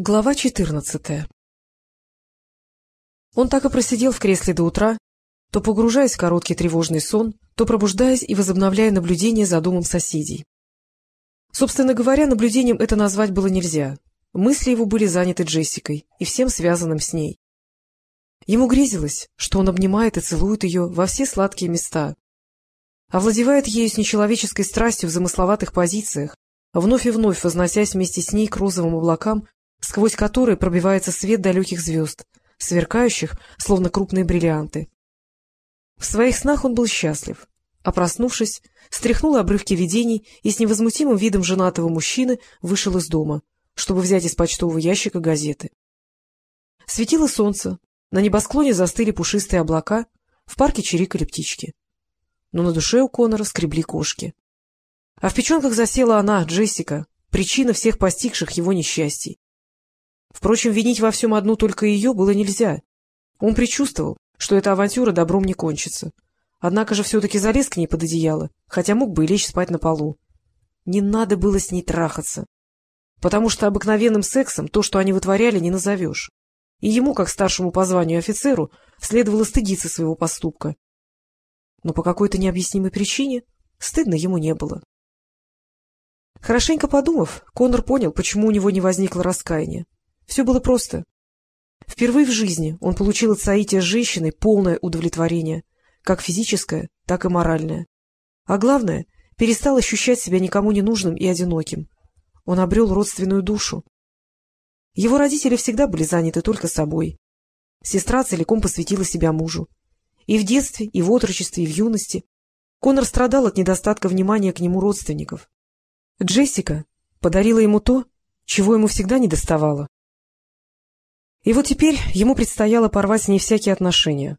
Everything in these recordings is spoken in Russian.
Глава четырнадцатая Он так и просидел в кресле до утра, то погружаясь в короткий тревожный сон, то пробуждаясь и возобновляя наблюдение за домом соседей. Собственно говоря, наблюдением это назвать было нельзя. Мысли его были заняты Джессикой и всем связанным с ней. Ему грезилось, что он обнимает и целует ее во все сладкие места, овладевает ею с нечеловеческой страстью в замысловатых позициях, вновь и вновь возносясь вместе с ней к розовым облакам сквозь которые пробивается свет далеких звезд, сверкающих, словно крупные бриллианты. В своих снах он был счастлив, а проснувшись, стряхнул обрывки видений и с невозмутимым видом женатого мужчины вышел из дома, чтобы взять из почтового ящика газеты. Светило солнце, на небосклоне застыли пушистые облака, в парке чирикали птички. Но на душе у Конора скребли кошки. А в печенках засела она, Джессика, причина всех постигших его несчастий. Впрочем, винить во всем одну только ее было нельзя. Он предчувствовал, что эта авантюра добром не кончится. Однако же все-таки залез к ней под одеяло, хотя мог бы и лечь спать на полу. Не надо было с ней трахаться, потому что обыкновенным сексом то, что они вытворяли, не назовешь. И ему, как старшему по званию офицеру, следовало стыдиться своего поступка. Но по какой-то необъяснимой причине стыдно ему не было. Хорошенько подумав, Конор понял, почему у него не возникло раскаяния. Все было просто. Впервые в жизни он получил от соития с женщиной полное удовлетворение, как физическое, так и моральное. А главное, перестал ощущать себя никому не нужным и одиноким. Он обрел родственную душу. Его родители всегда были заняты только собой. Сестра целиком посвятила себя мужу. И в детстве, и в отрочестве, и в юности Конор страдал от недостатка внимания к нему родственников. Джессика подарила ему то, чего ему всегда недоставало и вот теперь ему предстояло порвать с ней всякие отношения,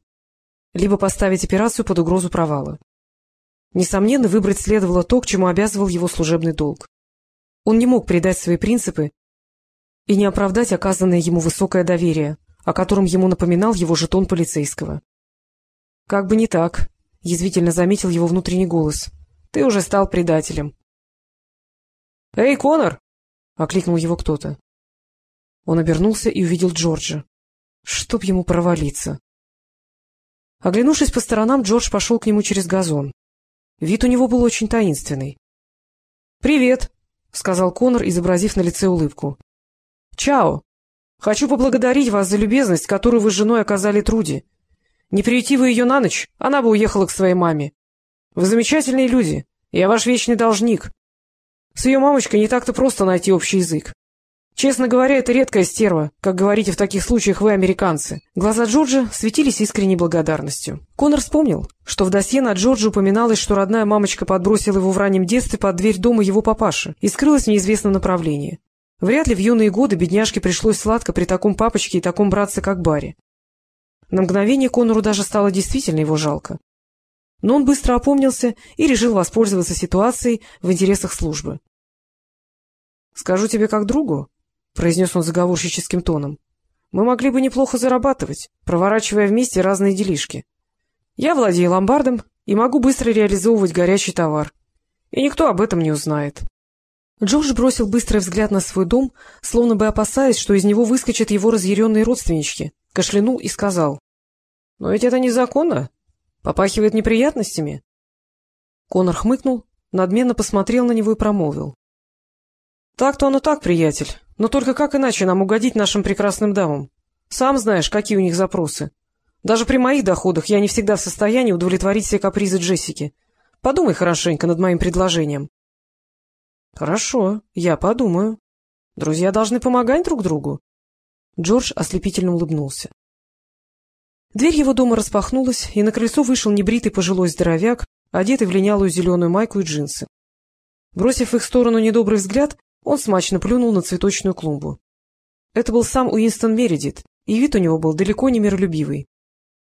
либо поставить операцию под угрозу провала. Несомненно, выбрать следовало то, к чему обязывал его служебный долг. Он не мог предать свои принципы и не оправдать оказанное ему высокое доверие, о котором ему напоминал его жетон полицейского. — Как бы не так, — язвительно заметил его внутренний голос. — Ты уже стал предателем. — Эй, Конор! — окликнул его кто-то. Он обернулся и увидел Джорджа. Чтоб ему провалиться. Оглянувшись по сторонам, Джордж пошел к нему через газон. Вид у него был очень таинственный. — Привет, — сказал Конор, изобразив на лице улыбку. — Чао. Хочу поблагодарить вас за любезность, которую вы с женой оказали Труди. Не приюти вы ее на ночь, она бы уехала к своей маме. Вы замечательные люди, я ваш вечный должник. С ее мамочкой не так-то просто найти общий язык. Честно говоря, это редкая стерва, как говорите в таких случаях вы, американцы. Глаза Джорджа светились искренней благодарностью. Конор вспомнил, что в досье на Джорджа упоминалось, что родная мамочка подбросила его в раннем детстве под дверь дома его папаши и скрылась в неизвестном направлении. Вряд ли в юные годы бедняжке пришлось сладко при таком папочке и таком братце, как Барри. На мгновение Конору даже стало действительно его жалко. Но он быстро опомнился и решил воспользоваться ситуацией в интересах службы. — Скажу тебе как другу, — произнес он заговорщическим тоном. — Мы могли бы неплохо зарабатывать, проворачивая вместе разные делишки. Я владею ломбардом и могу быстро реализовывать горячий товар. И никто об этом не узнает. Джордж бросил быстрый взгляд на свой дом, словно бы опасаясь, что из него выскочат его разъяренные родственнички, кашлянул и сказал. — Но ведь это незаконно. Попахивает неприятностями. Конор хмыкнул, надменно посмотрел на него и промолвил. — Так-то оно так, приятель. Но только как иначе нам угодить нашим прекрасным дамам? Сам знаешь, какие у них запросы. Даже при моих доходах я не всегда в состоянии удовлетворить все капризы Джессики. Подумай хорошенько над моим предложением. — Хорошо, я подумаю. Друзья должны помогать друг другу. Джордж ослепительно улыбнулся. Дверь его дома распахнулась, и на крыльцо вышел небритый пожилой здоровяк, одетый в линялую зеленую майку и джинсы. Бросив в их сторону недобрый взгляд, он смачно плюнул на цветочную клумбу. Это был сам Уинстон Мередит, и вид у него был далеко не миролюбивый.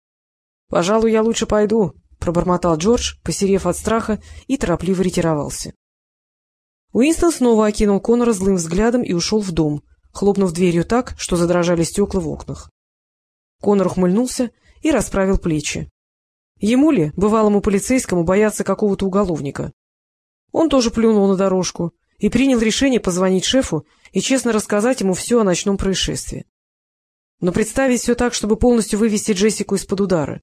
— Пожалуй, я лучше пойду, — пробормотал Джордж, посерев от страха, и торопливо ретировался. Уинстон снова окинул Конора злым взглядом и ушел в дом, хлопнув дверью так, что задрожали стекла в окнах. Конор ухмыльнулся и расправил плечи. Ему ли, бывалому полицейскому, бояться какого-то уголовника? Он тоже плюнул на дорожку и принял решение позвонить шефу и честно рассказать ему все о ночном происшествии. Но представить все так, чтобы полностью вывести Джессику из-под удара.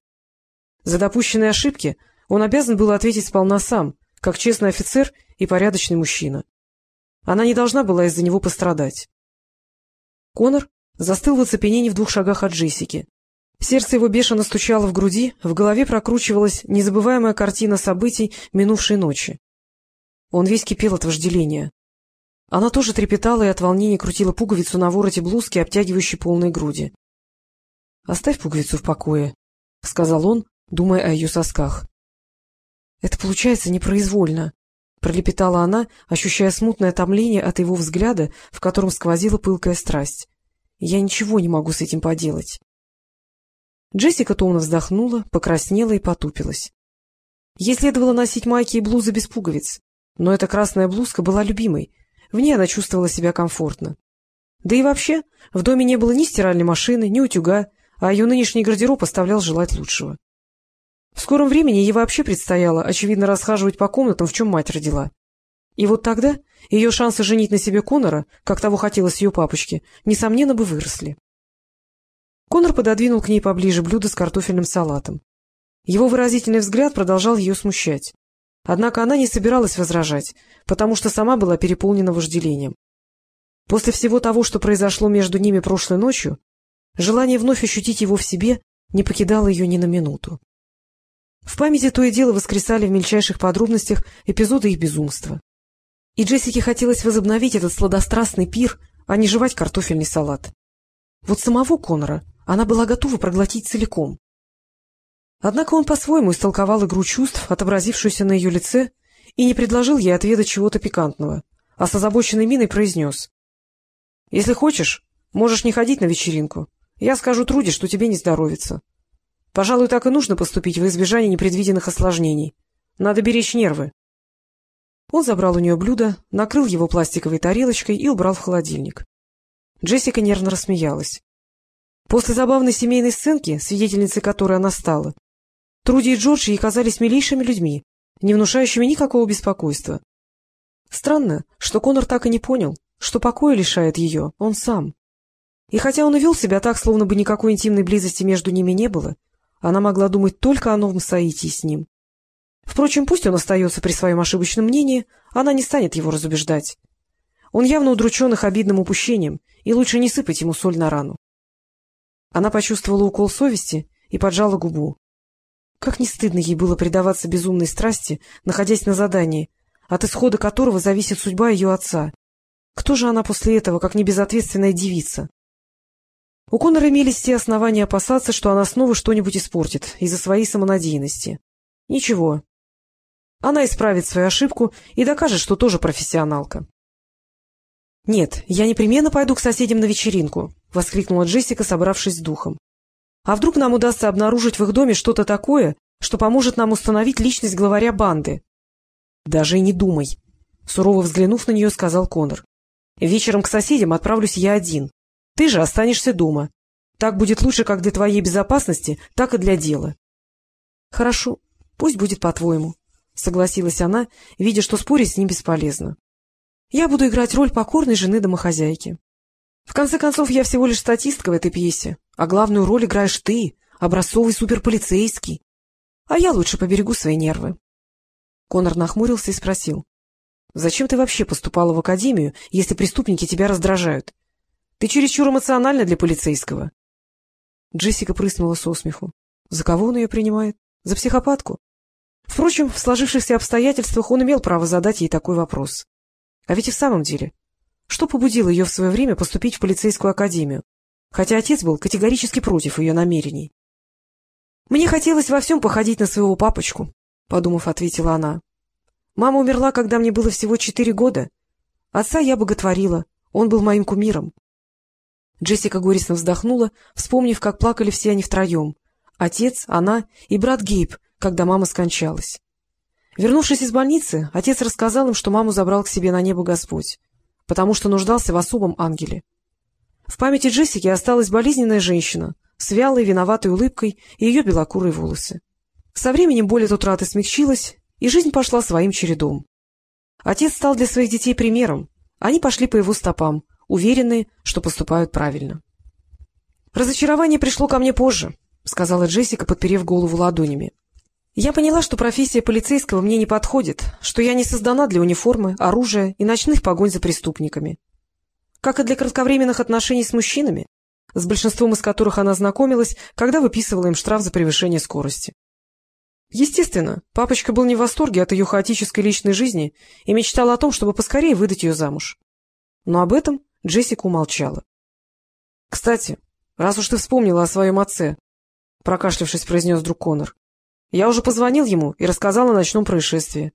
За допущенные ошибки он обязан был ответить сполна сам, как честный офицер и порядочный мужчина. Она не должна была из-за него пострадать. Конор застыл в оцепенении в двух шагах от Джессики. Сердце его бешено стучало в груди, в голове прокручивалась незабываемая картина событий минувшей ночи. Он весь кипел от вожделения. Она тоже трепетала и от волнения крутила пуговицу на вороте блузки, обтягивающей полные груди. — Оставь пуговицу в покое, — сказал он, думая о ее сосках. — Это получается непроизвольно, — пролепетала она, ощущая смутное томление от его взгляда, в котором сквозила пылкая страсть. — Я ничего не могу с этим поделать. Джессика томно вздохнула, покраснела и потупилась. Ей следовало носить майки и блузы без пуговиц, но эта красная блузка была любимой, в ней она чувствовала себя комфортно. Да и вообще, в доме не было ни стиральной машины, ни утюга, а ее нынешний гардероб оставлял желать лучшего. В скором времени ей вообще предстояло, очевидно, расхаживать по комнатам, в чем мать родила. И вот тогда ее шансы женить на себе Конора, как того хотелось ее папочке, несомненно бы выросли. Конор пододвинул к ней поближе блюдо с картофельным салатом. Его выразительный взгляд продолжал ее смущать. Однако она не собиралась возражать, потому что сама была переполнена вожделением. После всего того, что произошло между ними прошлой ночью, желание вновь ощутить его в себе не покидало ее ни на минуту. В памяти то и дело воскресали в мельчайших подробностях эпизоды их безумства. И Джессике хотелось возобновить этот сладострастный пир, а не жевать картофельный салат. Вот самого Конора она была готова проглотить целиком. Однако он по-своему истолковал игру чувств, отобразившуюся на ее лице, и не предложил ей отведать чего-то пикантного, а с озабоченной миной произнес. — Если хочешь, можешь не ходить на вечеринку. Я скажу Труде, что тебе не здоровится. Пожалуй, так и нужно поступить во избежание непредвиденных осложнений. Надо беречь нервы. Он забрал у нее блюдо, накрыл его пластиковой тарелочкой и убрал в холодильник. Джессика нервно рассмеялась. После забавной семейной сценки, свидетельницей которой она стала, Труди и Джордж ей казались милейшими людьми, не внушающими никакого беспокойства. Странно, что Конор так и не понял, что покоя лишает ее он сам. И хотя он и вел себя так, словно бы никакой интимной близости между ними не было, она могла думать только о новом соитии с ним. Впрочем, пусть он остается при своем ошибочном мнении, она не станет его разубеждать. Он явно удручен их обидным упущением, и лучше не сыпать ему соль на рану. Она почувствовала укол совести и поджала губу. Как не стыдно ей было предаваться безумной страсти, находясь на задании, от исхода которого зависит судьба ее отца. Кто же она после этого, как не безответственная девица? У Конора имелись все основания опасаться, что она снова что-нибудь испортит из-за своей самонадеянности. Ничего. Она исправит свою ошибку и докажет, что тоже профессионалка. — Нет, я непременно пойду к соседям на вечеринку, — воскликнула Джессика, собравшись с духом. А вдруг нам удастся обнаружить в их доме что-то такое, что поможет нам установить личность главаря банды? — Даже и не думай, — сурово взглянув на нее, сказал Конор. — Вечером к соседям отправлюсь я один. Ты же останешься дома. Так будет лучше как для твоей безопасности, так и для дела. — Хорошо, пусть будет по-твоему, — согласилась она, видя, что спорить с ним бесполезно. — Я буду играть роль покорной жены домохозяйки. В конце концов, я всего лишь статистка в этой пьесе, а главную роль играешь ты, образцовый суперполицейский. А я лучше поберегу свои нервы. Конор нахмурился и спросил. — Зачем ты вообще поступала в академию, если преступники тебя раздражают? Ты чересчур эмоциональна для полицейского. Джессика прыснула со смеху. За кого он ее принимает? За психопатку? Впрочем, в сложившихся обстоятельствах он имел право задать ей такой вопрос. А ведь и в самом деле, что побудило ее в свое время поступить в полицейскую академию, хотя отец был категорически против ее намерений? — Мне хотелось во всем походить на своего папочку, — подумав, ответила она. — Мама умерла, когда мне было всего четыре года. Отца я боготворила, он был моим кумиром. Джессика горестно вздохнула, вспомнив, как плакали все они втроем — отец, она и брат Гейб, когда мама скончалась. Вернувшись из больницы, отец рассказал им, что маму забрал к себе на небо Господь потому что нуждался в особом ангеле. В памяти Джессики осталась болезненная женщина с вялой, виноватой улыбкой и ее белокурые волосы. Со временем боль от утраты смягчилась, и жизнь пошла своим чередом. Отец стал для своих детей примером. Они пошли по его стопам, уверенные, что поступают правильно. «Разочарование пришло ко мне позже», — сказала Джессика, подперев голову ладонями. «Я поняла, что профессия полицейского мне не подходит, что я не создана для униформы, оружия и ночных погонь за преступниками. Как и для кратковременных отношений с мужчинами, с большинством из которых она знакомилась, когда выписывала им штраф за превышение скорости. Естественно, папочка был не в восторге от ее хаотической личной жизни и мечтал о том, чтобы поскорее выдать ее замуж. Но об этом Джессика умолчала. — Кстати, раз уж ты вспомнила о своем отце, — прокашлявшись, произнес друг Конор, — я уже позвонил ему и рассказал о ночном происшествии.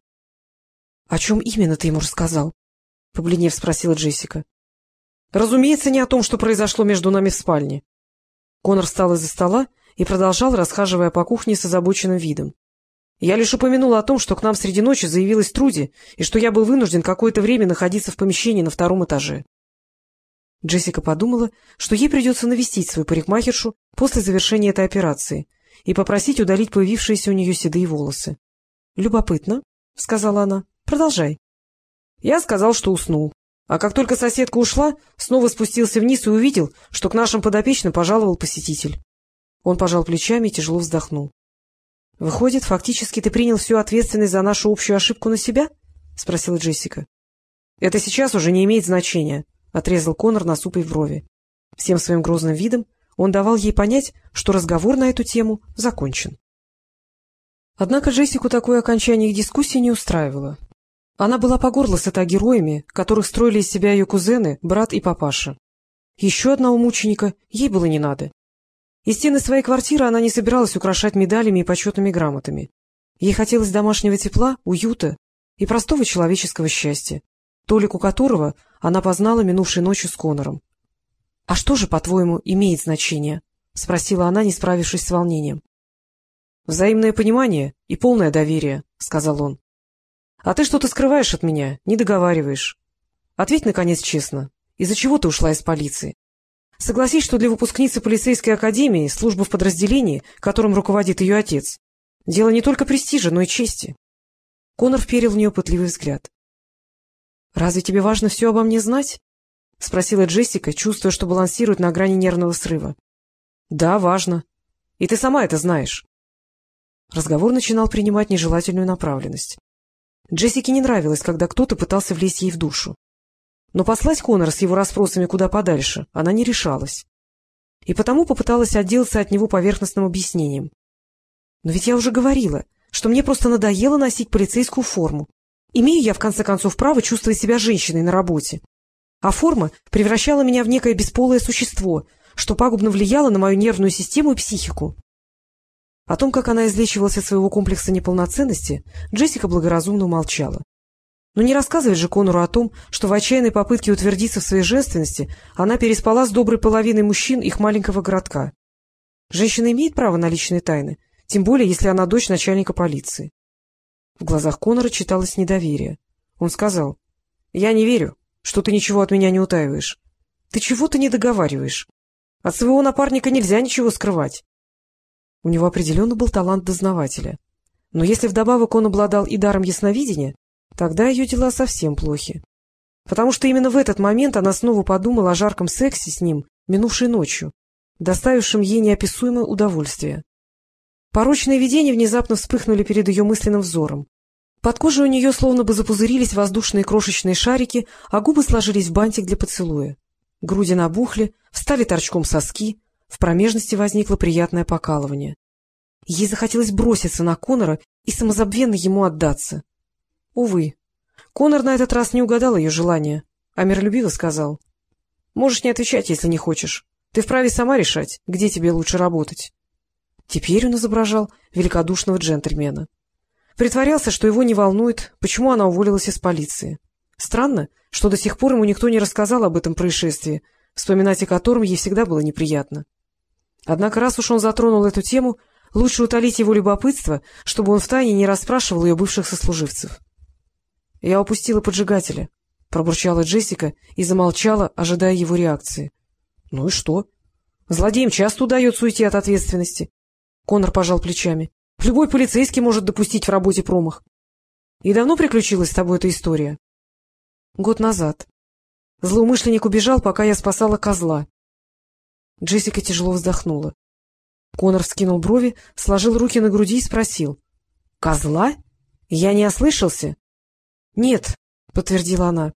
— О чем именно ты ему рассказал? — побледнев спросила Джессика. — Разумеется, не о том, что произошло между нами в спальне. Конор встал из-за стола и продолжал, расхаживая по кухне с озабоченным видом. Я лишь упомянула о том, что к нам среди ночи заявилась Труди, и что я был вынужден какое-то время находиться в помещении на втором этаже. Джессика подумала, что ей придется навестить свою парикмахершу после завершения этой операции и попросить удалить появившиеся у нее седые волосы. — Любопытно, — сказала она. — Продолжай. Я сказал, что уснул. А как только соседка ушла, снова спустился вниз и увидел, что к нашим подопечным пожаловал посетитель. Он пожал плечами и тяжело вздохнул. — Выходит, фактически ты принял всю ответственность за нашу общую ошибку на себя? — спросила Джессика. — Это сейчас уже не имеет значения, — отрезал Конор, насупив брови. Всем своим грозным видом он давал ей понять, что разговор на эту тему закончен. Однако Джессику такое окончание их дискуссии не устраивало. Она была по горло сыта героями, которых строили из себя ее кузены, брат и папаша. Еще одного мученика ей было не надо. И стены своей квартиры она не собиралась украшать медалями и почетными грамотами. Ей хотелось домашнего тепла, уюта и простого человеческого счастья, толику которого она познала минувшей ночью с Конором. — А что же, по-твоему, имеет значение? — спросила она, не справившись с волнением. — Взаимное понимание и полное доверие, — сказал он. — А ты что-то скрываешь от меня, не договариваешь. Ответь, наконец, честно, из-за чего ты ушла из полиции? Согласись, что для выпускницы полицейской академии служба в подразделении, которым руководит ее отец, дело не только престижа, но и чести. Конор вперил в нее пытливый взгляд. — Разве тебе важно все обо мне знать? — спросила Джессика, чувствуя, что балансирует на грани нервного срыва. — Да, важно. И ты сама это знаешь. Разговор начинал принимать нежелательную направленность. Джессике не нравилось, когда кто-то пытался влезть ей в душу. Но послать Конора с его расспросами куда подальше она не решалась. И потому попыталась отделаться от него поверхностным объяснением. Но ведь я уже говорила, что мне просто надоело носить полицейскую форму. Имею я, в конце концов, право чувствовать себя женщиной на работе. А форма превращала меня в некое бесполое существо, что пагубно влияло на мою нервную систему и психику. О том, как она излечивалась от своего комплекса неполноценности, Джессика благоразумно умолчала. Но не рассказывать же Конору о том, что в отчаянной попытке утвердиться в своей женственности она переспала с доброй половиной мужчин их маленького городка. Женщина имеет право на личные тайны, тем более, если она дочь начальника полиции. В глазах Конора читалось недоверие. Он сказал, — Я не верю, что ты ничего от меня не утаиваешь. Ты чего-то не договариваешь. От своего напарника нельзя ничего скрывать. У него определенно был талант дознавателя. Но если вдобавок он обладал и даром ясновидения, Тогда ее дела совсем плохи. Потому что именно в этот момент она снова подумала о жарком сексе с ним минувшей ночью, доставившем ей неописуемое удовольствие. Порочные видения внезапно вспыхнули перед ее мысленным взором. Под кожей у нее словно бы запузырились воздушные крошечные шарики, а губы сложились в бантик для поцелуя. Груди набухли, встали торчком соски, в промежности возникло приятное покалывание. Ей захотелось броситься на Конора и самозабвенно ему отдаться. Увы, Конор на этот раз не угадал ее желания, а миролюбиво сказал. — Можешь не отвечать, если не хочешь. Ты вправе сама решать, где тебе лучше работать. Теперь он изображал великодушного джентльмена. Притворялся, что его не волнует, почему она уволилась из полиции. Странно, что до сих пор ему никто не рассказал об этом происшествии, вспоминать о котором ей всегда было неприятно. Однако раз уж он затронул эту тему, лучше утолить его любопытство, чтобы он втайне не расспрашивал ее бывших сослуживцев. — Я упустила поджигателя, — пробурчала Джессика и замолчала, ожидая его реакции. — Ну и что? Злодеям часто удается уйти от ответственности. Конор пожал плечами. — Любой полицейский может допустить в работе промах. — И давно приключилась с тобой эта история? — Год назад. Злоумышленник убежал, пока я спасала козла. Джессика тяжело вздохнула. Конор вскинул брови, сложил руки на груди и спросил. — Козла? Я не ослышался? — Нет, — подтвердила она.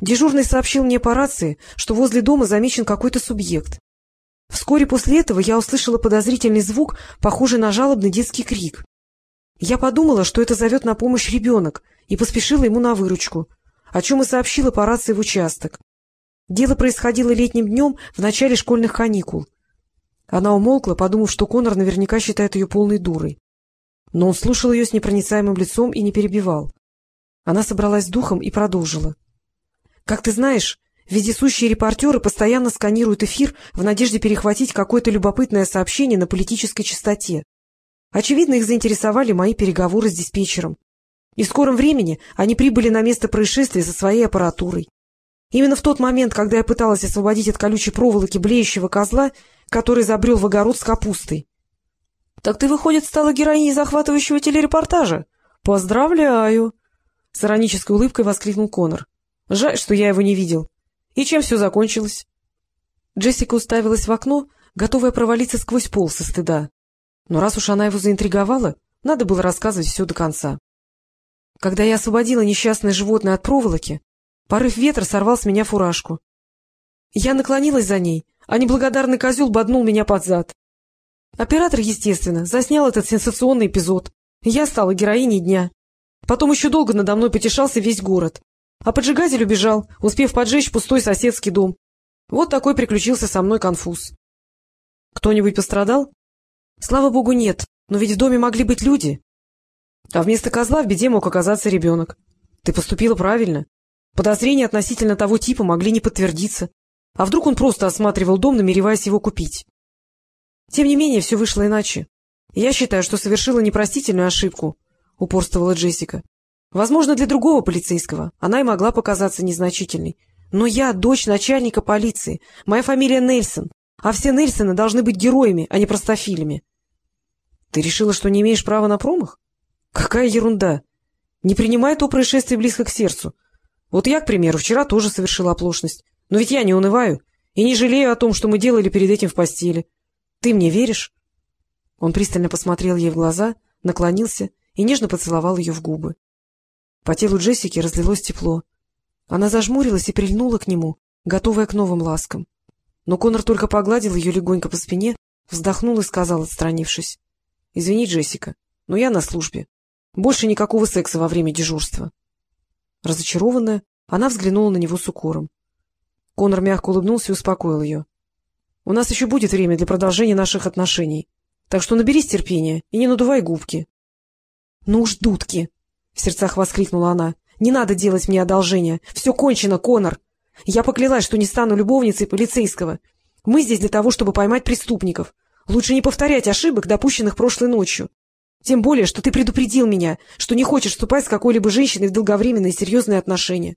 Дежурный сообщил мне по рации, что возле дома замечен какой-то субъект. Вскоре после этого я услышала подозрительный звук, похожий на жалобный детский крик. Я подумала, что это зовет на помощь ребенок, и поспешила ему на выручку, о чем и сообщила по рации в участок. Дело происходило летним днем в начале школьных каникул. Она умолкла, подумав, что Конор наверняка считает ее полной дурой. Но он слушал ее с непроницаемым лицом и не перебивал. Она собралась с духом и продолжила. — Как ты знаешь, вездесущие репортеры постоянно сканируют эфир в надежде перехватить какое-то любопытное сообщение на политической частоте. Очевидно, их заинтересовали мои переговоры с диспетчером. И в скором времени они прибыли на место происшествия со своей аппаратурой. Именно в тот момент, когда я пыталась освободить от колючей проволоки блеющего козла, который забрел в огород с капустой. — Так ты, выходит, стала героиней захватывающего телерепортажа? — Поздравляю! — с иронической улыбкой воскликнул Конор. — Жаль, что я его не видел. И чем все закончилось? Джессика уставилась в окно, готовая провалиться сквозь пол со стыда. Но раз уж она его заинтриговала, надо было рассказывать все до конца. Когда я освободила несчастное животное от проволоки, порыв ветра сорвал с меня фуражку. Я наклонилась за ней, а неблагодарный козел боднул меня под зад. Оператор, естественно, заснял этот сенсационный эпизод. Я стала героиней дня. Потом еще долго надо мной потешался весь город. А поджигатель убежал, успев поджечь пустой соседский дом. Вот такой приключился со мной конфуз. Кто-нибудь пострадал? Слава богу, нет, но ведь в доме могли быть люди. А вместо козла в беде мог оказаться ребенок. Ты поступила правильно. Подозрения относительно того типа могли не подтвердиться. А вдруг он просто осматривал дом, намереваясь его купить? Тем не менее, все вышло иначе. Я считаю, что совершила непростительную ошибку, — упорствовала Джессика. Возможно, для другого полицейского она и могла показаться незначительной. Но я дочь начальника полиции, моя фамилия Нельсон, а все Нельсоны должны быть героями, а не простофилями. Ты решила, что не имеешь права на промах? Какая ерунда! Не принимай то происшествие близко к сердцу. Вот я, к примеру, вчера тоже совершила оплошность. Но ведь я не унываю и не жалею о том, что мы делали перед этим в постели. Ты мне веришь? Он пристально посмотрел ей в глаза, наклонился и нежно поцеловал ее в губы. По телу Джессики разлилось тепло. Она зажмурилась и прильнула к нему, готовая к новым ласкам. Но Конор только погладил ее легонько по спине, вздохнул и сказал, отстранившись. — Извини, Джессика, но я на службе. Больше никакого секса во время дежурства. Разочарованная, она взглянула на него с укором. Конор мягко улыбнулся и успокоил ее. — У нас еще будет время для продолжения наших отношений, так что наберись терпения и не надувай губки. — Ну уж, дудки! — в сердцах воскликнула она. — Не надо делать мне одолжения. Все кончено, Конор! Я поклялась, что не стану любовницей полицейского. Мы здесь для того, чтобы поймать преступников. Лучше не повторять ошибок, допущенных прошлой ночью. Тем более, что ты предупредил меня, что не хочешь вступать с какой-либо женщиной в долговременные серьезные отношения.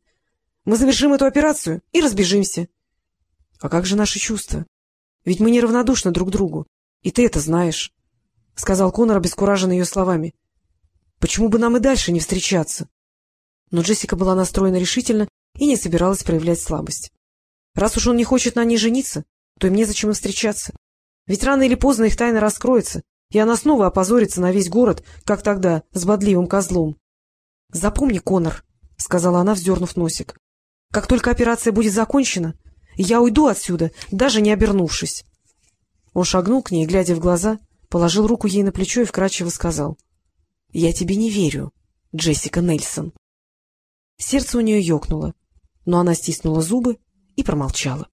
Мы завершим эту операцию и разбежимся. — А как же наши чувства? Ведь мы неравнодушны друг другу, и ты это знаешь, — сказал Конор, обескураженный ее словами. — Почему бы нам и дальше не встречаться? Но Джессика была настроена решительно и не собиралась проявлять слабость. Раз уж он не хочет на ней жениться, то им незачем и встречаться. Ведь рано или поздно их тайна раскроется, и она снова опозорится на весь город, как тогда, с бодливым козлом. — Запомни, Конор, — сказала она, вздернув носик, — как только операция будет закончена, я уйду отсюда, даже не обернувшись. Он шагнул к ней, глядя в глаза, положил руку ей на плечо и вкрадчиво сказал. — Я тебе не верю, Джессика Нельсон. Сердце у нее ёкнуло но она стиснула зубы и промолчала.